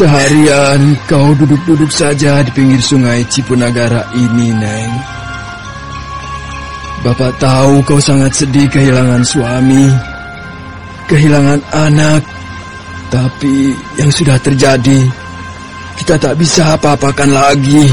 Seharian kau duduk-duduk saja di pinggir sungai Cipunagara ini, Neng. Bapak tahu kau sangat sedih kehilangan suami, kehilangan anak. Tapi yang sudah terjadi, kita tak bisa apa-apakan lagi.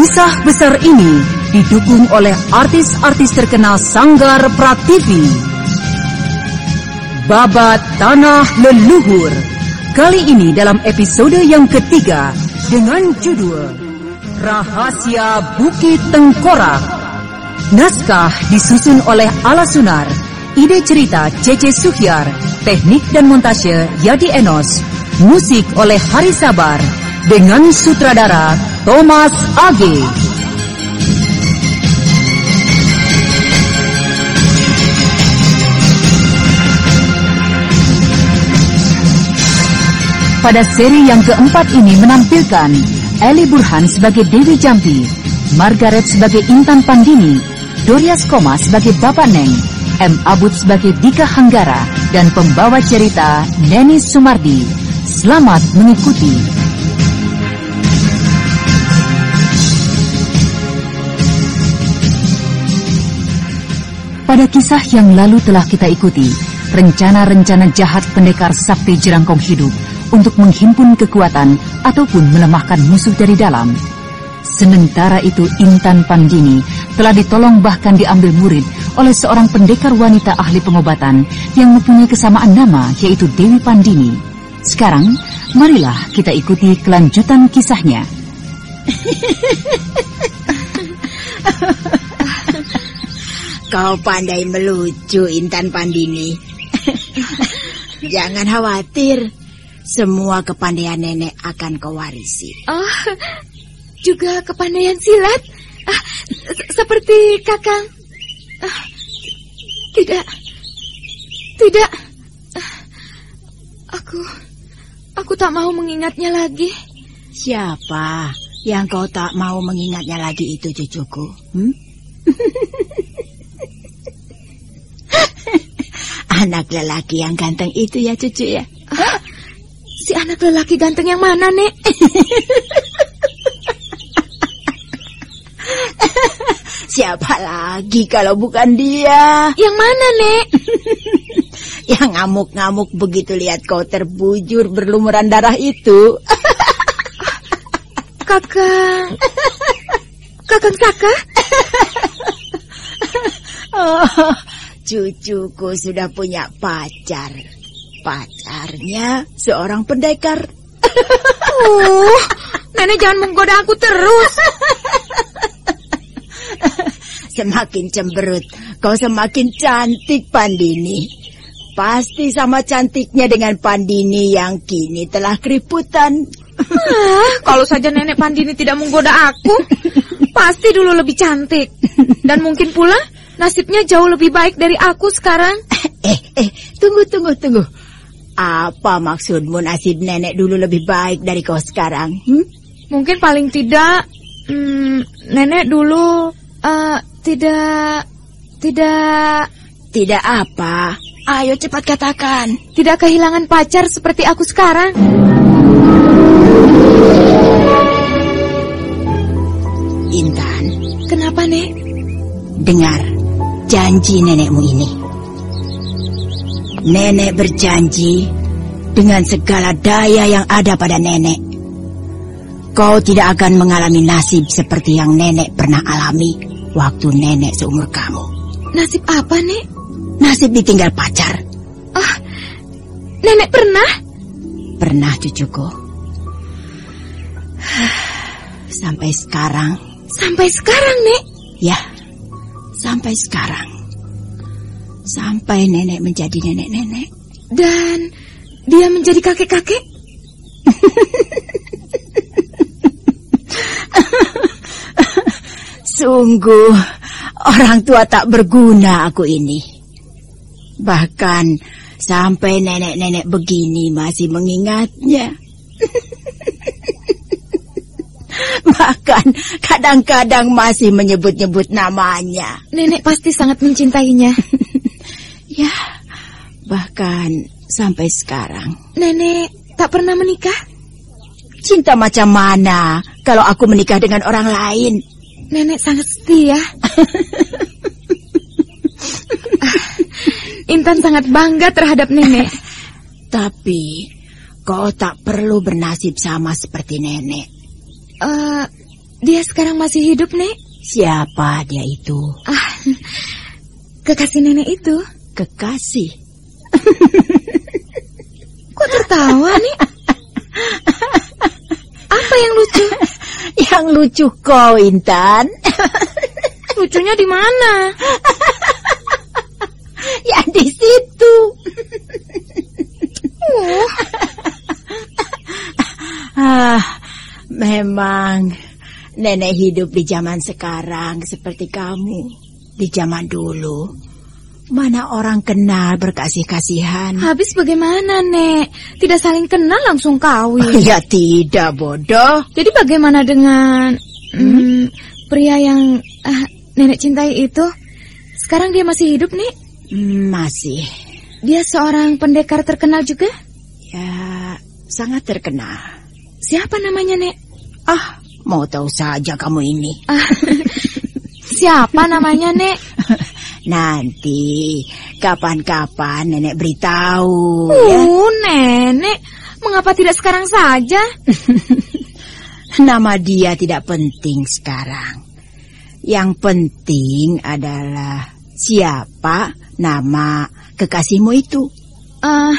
Kisah besar ini didukung oleh artis-artis terkenal Sanggar Prativi. Babat Tanah Leluhur. Kali ini dalam episode yang ketiga dengan judul Rahasia Bukit Tengkorak. Naskah disusun oleh Ala Sunar. Ide cerita Cece Suhyar. Teknik dan montase Yadi Enos. Musik oleh Hari Sabar. Dengan sutradara Thomas Age. Pada seri yang keempat ini menampilkan Eli Burhan sebagai Dewi Jambi, Margaret sebagai Intan Pandini, Dorias Koma sebagai Bapak Neng, M. Abud sebagai Dika Hanggara, dan pembawa cerita Neni Sumardi. Selamat mengikuti. Pada kisah yang lalu telah kita ikuti, rencana-rencana jahat pendekar sakti jerangkong hidup untuk menghimpun kekuatan ataupun melemahkan musuh dari dalam. Sementara itu Intan Pandini telah ditolong bahkan diambil murid oleh seorang pendekar wanita ahli pengobatan yang mempunyai kesamaan nama yaitu Dewi Pandini. Sekarang, marilah kita ikuti kelanjutan kisahnya. Kau pandai melucu, Intan Pandini. Jangan khawatir, semua kepandaian nenek akan kau warisi. Oh, juga kepandaian silat? Ah, seperti kakang? Ah, tidak, tidak. Ah, aku, aku tak mau mengingatnya lagi. Siapa yang kau tak mau mengingatnya lagi itu cucuku? Hmm? anak lelaki yang ganteng itu ya cucu ya. Si anak lelaki ganteng yang mana, Nek? Siapa lagi kalau bukan dia? Yang mana, Nek? yang ngamuk-ngamuk begitu lihat kau terbujur berlumuran darah itu. Kakang. Kakang Saka? oh, cucuku sudah punya pacar. Pacarnya seorang pendekar. uh, nenek jangan menggoda aku terus. Semakin cemberut, kau semakin cantik Pandini. Pasti sama cantiknya dengan Pandini yang kini telah keriputan. Ah, kalau saja nenek Pandini tidak menggoda aku, pasti dulu lebih cantik. Dan mungkin pula nasibnya jauh lebih baik dari aku sekarang. Eh, eh, tunggu, tunggu, tunggu. Apa maksudmu nasib nenek dulu lebih baik dari kau sekarang? Hmm? Mungkin paling tidak Hmm, nenek dulu eh, tidak tidak Tidak apa. Ayo cepat katakan. tidak kehilangan pacar seperti aku sekarang. Intan, Kenapa, Nek? dengar janji nenekmu ini. Nenek berjanji dengan segala daya yang ada pada nenek. Kau tidak akan mengalami nasib seperti yang nenek pernah alami waktu nenek seumur kamu. Nasib apa, Nek? Nasib ditinggal pacar. Ah, nenek pernah? Pernah cucuku. Sampai sekarang, Sampai sekarang, Nek. ya, sampai sekarang. Sampai nenek menjadi nenek-nenek. Dan dia menjadi kakek-kakek? Sungguh, orang tua tak berguna aku ini. Bahkan sampai nenek-nenek begini masih mengingatnya. Bahkan kadang-kadang masih menyebut-nyebut namanya. Nenek pasti sangat mencintainya. Ya, bahkan sampai sekarang. Nenek tak pernah menikah? Cinta macam mana kalau aku menikah dengan orang lain? Nenek sangat setia. Ah, Intan sangat bangga terhadap nenek. Tapi kau tak perlu bernasib sama seperti nenek. Eh, dia sekarang masih hidup, Nek? Siapa dia itu? Ah, kekasih nenek itu. Kekasih. Kok tertawa, nih? Apa yang lucu? Yang lucu kau, Intan. Lucunya di mana? ya di situ. Oh, Ah, memang nenek hidup di zaman sekarang seperti kamu. Di zaman dulu, mana orang kenal berkasih-kasihan. habis bagaimana, Nek? Tidak saling kenal langsung kawin. Ya tidak, bodoh. Jadi bagaimana dengan hmm, pria yang ah, nenek cintai itu? Sekarang dia masih hidup, Nek? Hmm, Masih, Dia seorang pendekar terkenal juga? ya sangat terkenal. Siapa namanya, Nek? Ah, mau tahu saja kamu ini. Ah, siapa namanya, Nek? Nanti, kapan-kapan nenek beritahu ya. Oh, nenek. Mengapa tidak sekarang saja? Nama dia tidak penting sekarang. Yang penting adalah siapa nama kekasihmu itu. Ah,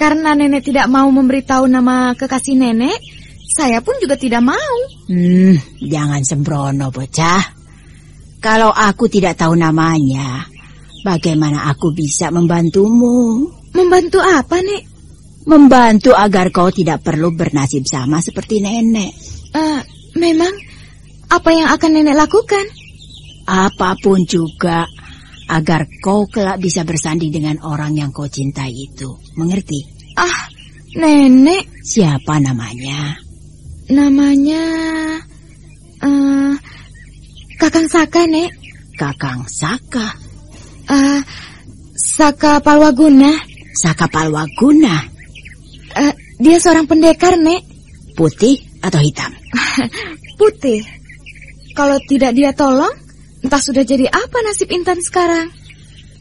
karena nenek tidak mau memberitahu nama kekasih nenek, saya pun juga tidak mau. Hmm, jangan sembrono bocah. Kalau aku tidak tahu namanya, bagaimana aku bisa membantumu? Membantu apa, Nek? Membantu agar kau tidak perlu bernasib sama seperti nenek. Eh, memang apa yang akan nenek lakukan? Apa pun juga, agar kau kelak bisa bersanding dengan orang yang kau cintai itu. Mengerti? Ah, nenek, Siapa namanya? Namanya eh Kakang Saka, Nek. Kakang Saka. Ah, Saka Palwaguna. Saka Palwaguna. Eh, dia seorang pendekar, Nek. Putih atau hitam? Putih. Kalau tidak dia tolong, entah sudah jadi apa nasib Intan sekarang.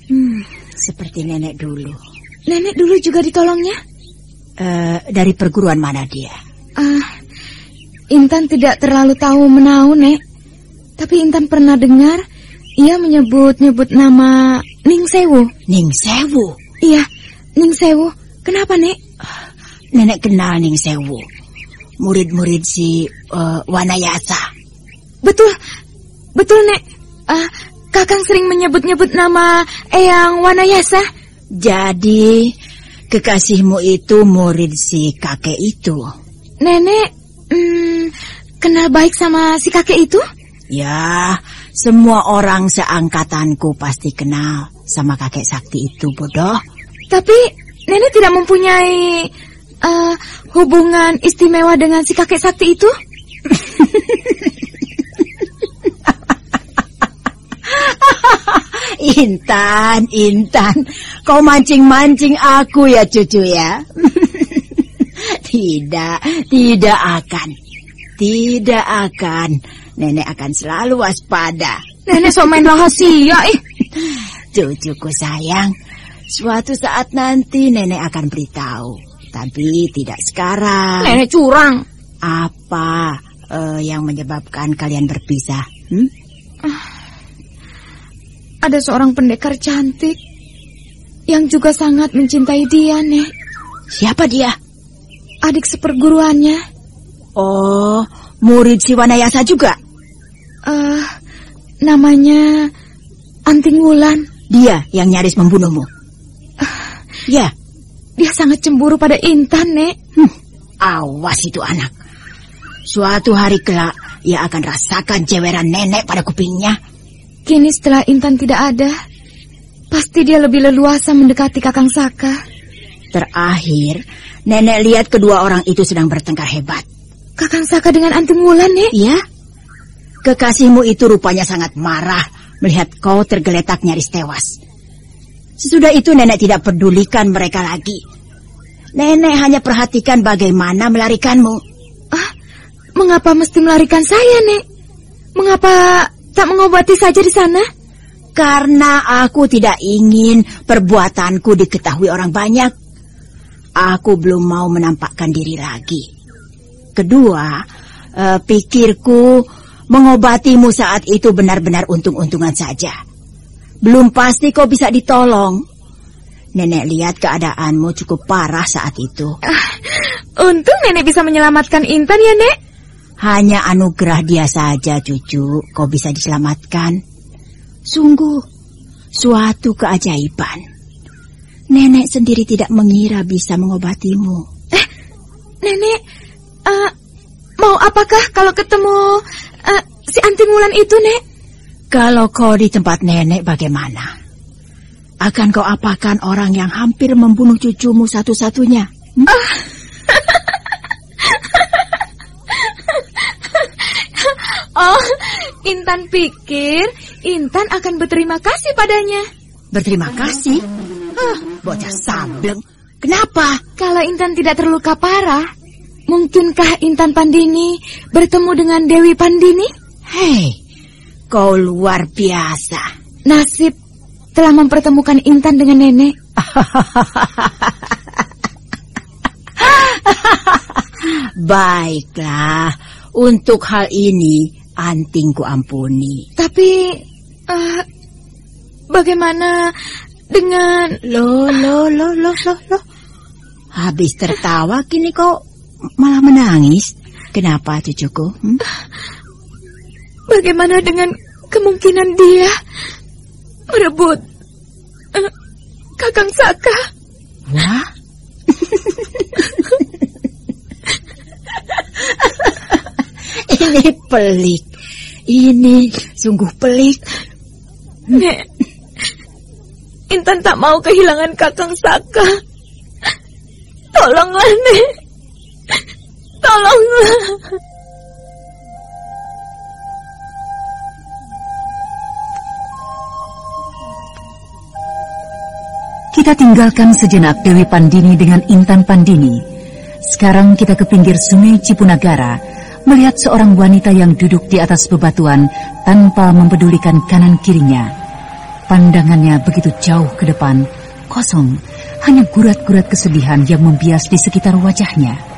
Hmm, seperti nenek dulu. Nenek dulu juga ditolongnya. Eh, dari perguruan mana dia? Ah, Intan tidak terlalu tahu menau, Nek. Tapi Intan pernah dengar ia menyebut-nyebut nama Ning Sewu. Ning Sewu. Iya, Ning Sewu. Kenapa, Nek? Nenek kenal Ning Sewu. Murid-murid si eh, Wanayasa. Betul, betul, Nek. Ah, Kakang sering menyebut-nyebut nama Eyang Wanayasa. Jadi, kekasihmu itu murid si kakek itu. Nenek, hmm, kenal baik sama si kakek itu? Ya, semua orang seangkatanku pasti kenal sama kakek sakti itu, bodoh. Tapi nenek tidak mempunyai uh, hubungan istimewa dengan si kakek sakti itu? Intan, Intan, kau mancing-mancing aku ya cucu ya. tidak, tidak akan. Tidak akan. Nenek akan selalu waspada. Nenek sok main rahasia eh. Cucuku sayang, suatu saat nanti nenek akan beritahu. Tapi tidak sekarang. Nenek curang. Apa eh, yang menyebabkan kalian berpisah? Hmm? Ada seorang pendekar cantik yang juga sangat mencintai dia, Nek. Siapa dia? Adik seperguruannya. Oh, murid si Wanayasa juga. Eh, namanya Anting Wulan. Dia yang nyaris membunuhmu. Ya, Dia sangat cemburu pada Intan, Nek. Hmm, awas itu anak. Suatu hari kelak, ia akan rasakan ceweran nenek pada kupingnya. Kini setelah Intan tidak ada, pasti dia lebih leluasa mendekati Kakang Saka. Terakhir, nenek lihat kedua orang itu sedang bertengkar hebat. Kakang Saka dengan Anting Wulan, Nek. Ya, kekasihmu itu rupanya sangat marah melihat kau tergeletak nyaris tewas. Sesudah itu nenek tidak pedulikan mereka lagi. Nenek hanya perhatikan bagaimana melarikanmu. Ah, mengapa mesti melarikan saya, Nek? Mengapa tak mengobati saja di sana? Karena aku tidak ingin perbuatanku diketahui orang banyak. Aku belum mau menampakkan diri lagi. Kedua, eh, pikirku mengobatimu saat itu benar-benar untung-untungan saja. Belum pasti kau bisa ditolong. Nenek lihat keadaanmu cukup parah saat itu. Untung nenek bisa menyelamatkan Intan ya, Nek. Hanya anugerah dia saja, cucu, kau bisa diselamatkan. Sungguh, suatu keajaiban. Nenek sendiri tidak mengira bisa mengobatimu. Nenek, eh, mau apakah kalau ketemu eh, si Anting Wulan itu, Nek? Kalau kau di tempat nenek bagaimana? Akan kau apakan orang yang hampir membunuh cucumu satu-satunya? Hmm? Oh, Intan pikir Intan akan berterima kasih padanya. Berterima kasih. Ah, bocah sambleng. Kenapa? Kalau Intan tidak terluka parah, mungkinkah Intan Pandini bertemu dengan Dewi Pandini? Hei, kau luar biasa. Nasib telah mempertemukan Intan dengan nenek. Baiklah, untuk hal ini antingku ampuni. Tapi, eh, bagaimana dengan... Loh, loh, loh, loh, loh, loh. Habis tertawa kini kau malah menangis. Kenapa cucuku? Hmm? Bagaimana dengan kemungkinan dia merebut eh, Kakang Saka? Wah. Ini pelik. Ini sungguh pelik. Nek, Intan tak mau kehilangan Kakang Saka. Tolonglah, Nek. Kita tinggalkan sejenak Dewi Pandini dengan Intan Pandini. Sekarang kita ke pinggir sungai Cipunagara, melihat seorang wanita yang duduk di atas bebatuan tanpa mempedulikan kanan kirinya. Pandangannya begitu jauh ke depan, kosong, hanya gurat-gurat kesedihan yang membias di sekitar wajahnya.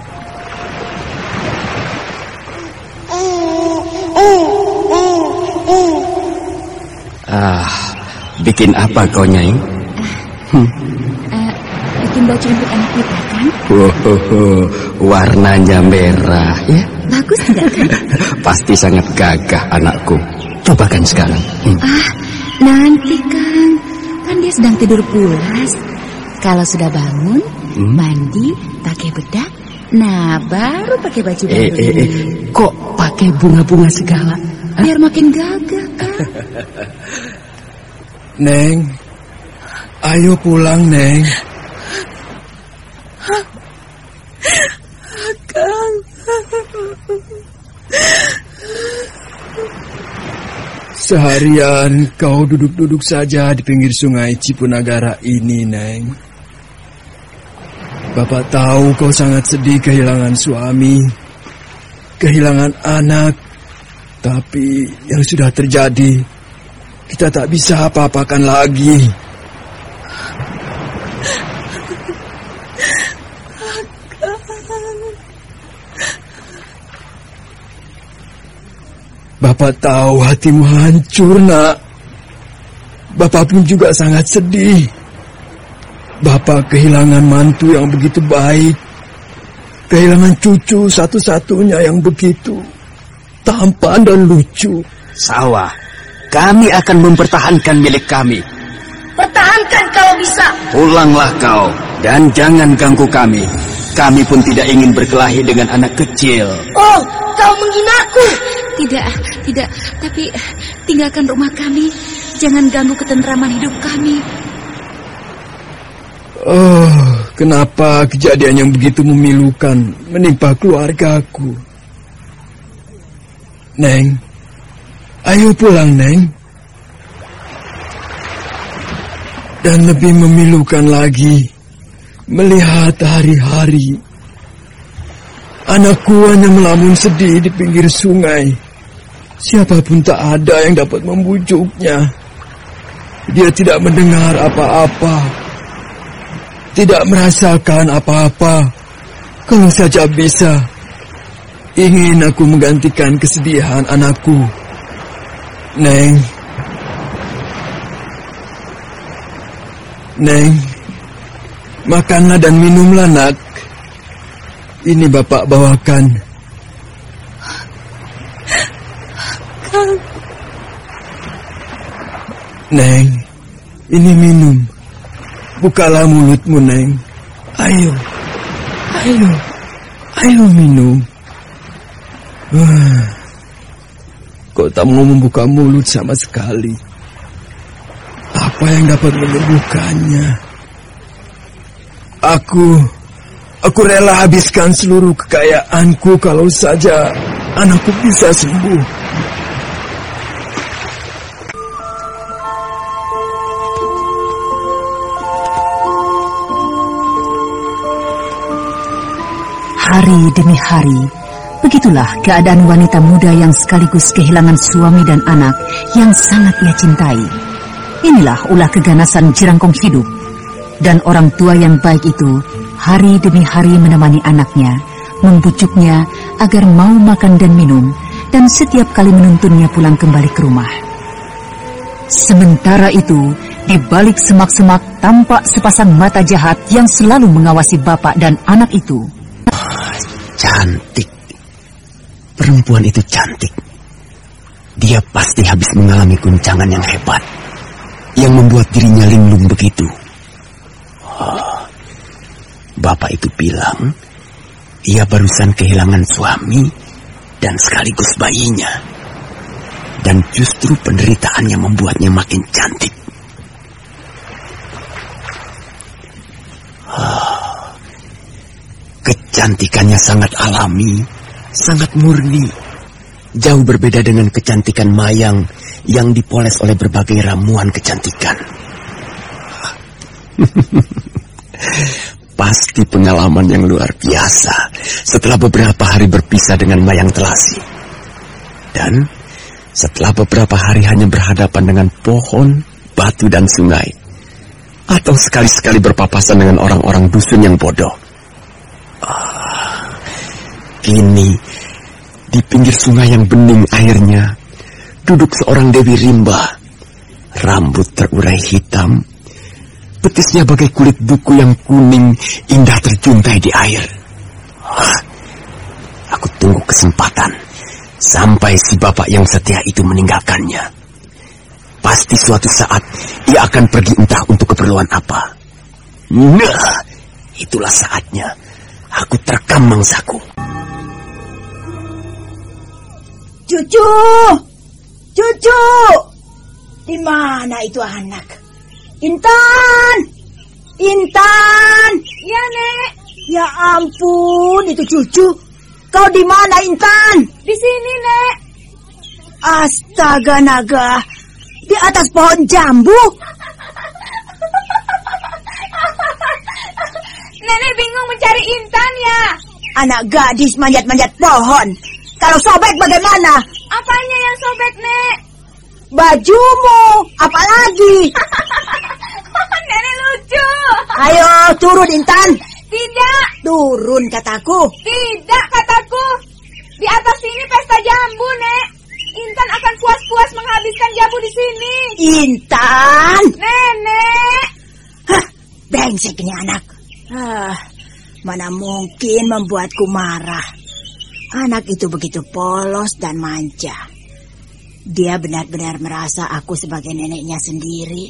Ah, bikin apa kau Nyai? bikin baju untuk anak kita kan? Wohoho, warnanya merah ya. Bagus tidak kan? Pasti sangat gagah anakku. Cobakan sekarang. Hmm. Ah, nanti Kang. Kan dia sedang tidur pulas. Kalau sudah bangun, Hmm? mandi, pakai bedak, nah baru pakai baju Eh, baru eh, ini. eh, kok pakai bunga-bunga segala? Biar makin gagah kan? Neng, ayo pulang, Neng. Seharian kau duduk-duduk saja di pinggir sungai Cipunagara ini, Neng. Bapak tahu kau sangat sedih kehilangan suami, kehilangan anak, tapi yang sudah terjadi, kita tak bisa apa-apakan lagi. Bapak tahu hatimu hancur, nak. Bapak pun juga sangat sedih. Bapak kehilangan mantu yang begitu baik. Kehilangan cucu satu-satunya yang begitu tampan dan lucu. Sawah, kami akan mempertahankan milik kami. Pertahankan kalau bisa. Pulanglah kau dan jangan ganggu kami. Kami pun tidak ingin berkelahi dengan anak kecil. Oh, kau menghinaku. Tidak, tidak. Tapi tinggalkan rumah kami. Jangan ganggu ketentraman hidup kami. Oh, kenapa kejadian yang begitu memilukan menimpa keluargaku? Neng, ayo pulang, Neng. Dan lebih memilukan lagi melihat hari-hari anakku hanya melamun sedih di pinggir sungai. Siapa pun tak ada yang dapat membujuknya. Dia tidak mendengar apa-apa. Tidak merasakan apa-apa. Kalau saja bisa, ingin aku menggantikan kesedihan anakku. Neng. Neng. Makanlah dan minumlah, nak. Ini bapak bawakan. Neng, ini minum. Bukalah mulutmu, Neng. Ayo, ayo, ayo minum. Wah, kau tak mau membuka mulut sama sekali. Apa yang dapat menyembuhkannya? Aku, aku rela habiskan seluruh kekayaanku kalau saja anakku bisa sembuh. Hari demi hari, begitulah keadaan wanita muda yang sekaligus kehilangan suami dan anak yang sangat ia cintai. Inilah ulah keganasan jerangkong hidup. Dan orang tua yang baik itu hari demi hari menemani anaknya, membujuknya agar mau makan dan minum, dan setiap kali menuntunnya pulang kembali ke rumah. Sementara itu, di balik semak-semak tampak sepasang mata jahat yang selalu mengawasi bapak dan anak itu. Cantik. Perempuan itu cantik. Dia pasti habis mengalami guncangan yang hebat. Yang membuat dirinya linglung begitu. Oh, Bapak itu bilang, ia barusan kehilangan suami dan sekaligus bayinya. Dan justru penderitaannya membuatnya makin cantik. Ah, Kecantikannya sangat alami, sangat murni. Jauh berbeda dengan kecantikan Mayang yang dipoles oleh berbagai ramuan kecantikan. Pasti pengalaman yang luar biasa setelah beberapa hari berpisah dengan Mayang Telasi. Dan setelah beberapa hari hanya berhadapan dengan pohon, batu, dan sungai. Atau sekali-sekali berpapasan dengan orang-orang dusun yang bodoh. Kini, di pinggir sungai yang bening airnya, duduk seorang Dewi Rimba. Rambut terurai hitam, betisnya bagai kulit buku yang kuning indah terjuntai di air. Ah, aku tunggu kesempatan sampai si bapak yang setia itu meninggalkannya. Pasti suatu saat ia akan pergi entah untuk keperluan apa. Nah, itulah saatnya aku terekam mangsaku. Cucu! Cucu! Di mana itu anak? Intan! Intan! Ya, Nek. Ya ampun, itu cucu. Kau di mana, Intan? Di sini, Nek. Astaga naga, di atas pohon jambu. Nenek bingung mencari Intan ya. Anak gadis manjat-manjat pohon. Kalau sobek bagaimana? Apanya yang sobek, Nek? Bajumu, apalagi? Nenek lucu. Ayo turun Intan. Tidak, Turun kataku. tidak kataku. Di atas sini pesta jambu, Nek. Intan akan puas-puas menghabiskan jambu di sini. Intan. Nenek. Hah, brengsek ini anak. Ah, mana mungkin membuatku marah. Anak itu begitu polos dan manja. Dia benar-benar merasa aku sebagai neneknya sendiri.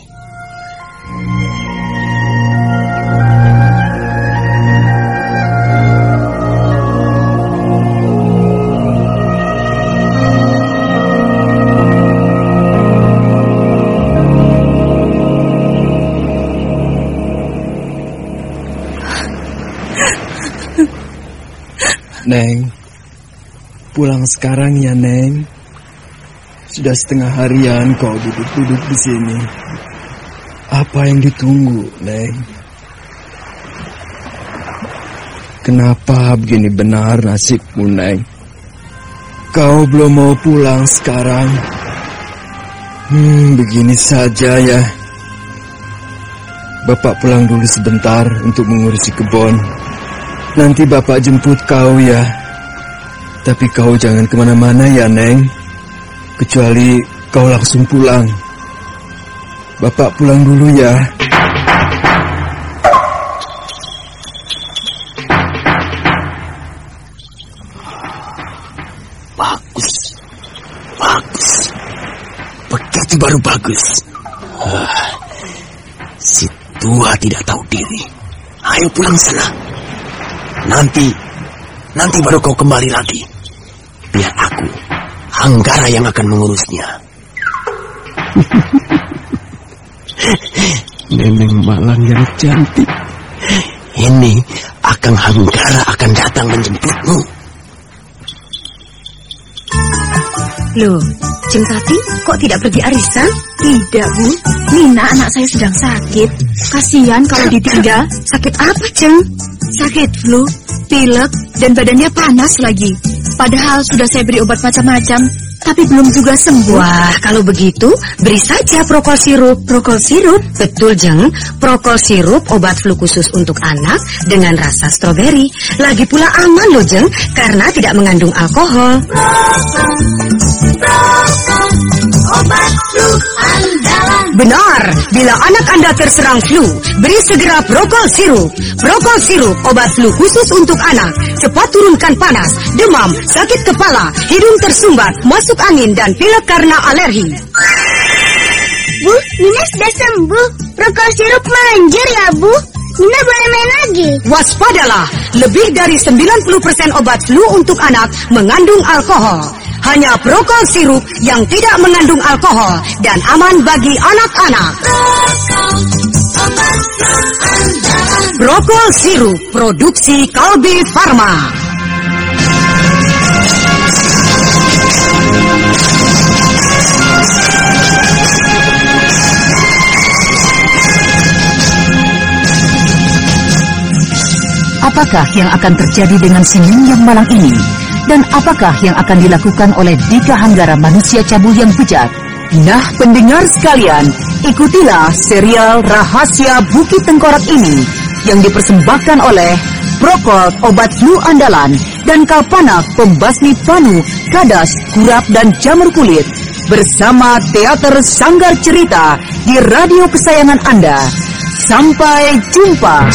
Neng, pulang sekarang ya, Neng. Sudah setengah harian kau duduk-duduk di sini. Apa yang ditunggu, Neng? Kenapa begini benar nasibmu, Neng? Kau belum mau pulang sekarang? Hmm, begini saja ya. Bapak pulang dulu sebentar untuk mengurusi kebun. Nanti bapak jemput kau ya. Tapi kau jangan ke mana-mana ya, Neng. Kecuali kau langsung pulang. Bapak pulang dulu ya. Bagus. Bagus. Begitu baru bagus. Ah, si tua tidak tahu diri. Ayo pulang sana. Nanti, nanti baru kau kembali lagi. Biar aku, Anggara yang akan mengurusnya. Neneng Malang yang cantik. Ini akan Anggara akan datang menjemputmu. Loh, Jeng Tati kok tidak pergi arisan? Tidak, Bu. Nina anak saya sedang sakit. Kasihan kalau ditinggal. Sakit apa, Jeng? Sakit flu, pilek, dan badannya panas lagi. Padahal sudah saya beri obat macam-macam, tapi belum juga sembuh. Wah, kalau begitu, beri saja prokol sirup. Prokol sirup? Betul, Jeng. Prokol sirup obat flu khusus untuk anak dengan rasa stroberi. Lagi pula aman loh, Jeng, karena tidak mengandung alkohol. Benar, bila anak Anda terserang flu, beri segera Prokol Sirup. Prokol Sirup, obat flu khusus untuk anak. Cepat turunkan panas, demam, sakit kepala, hidung tersumbat, masuk angin, dan pilek karena alergi. Bu, Nina sudah sembuh. Prokol sirup manjur ya, Bu. Nina boleh main lagi. Waspadalah, lebih dari 90% obat flu untuk anak mengandung alkohol. Hanya Prokol Sirup yang tidak mengandung alkohol dan aman bagi anak-anak. Prokol Sirup, produksi Kalbi Farma. Apakah yang akan terjadi dengan Sining yang malang ini? Dan apakah yang akan dilakukan oleh Dika Hanggara manusia cabul yang bejat? Nah, pendengar sekalian, ikutilah serial Rahasia Bukit Tengkorak ini yang dipersembahkan oleh Prokol obat flu andalan dan Kalpanak pembasmi panu, kadas, kurap dan jamur kulit bersama Teater Sanggar Cerita di radio kesayangan Anda. Sampai jumpa.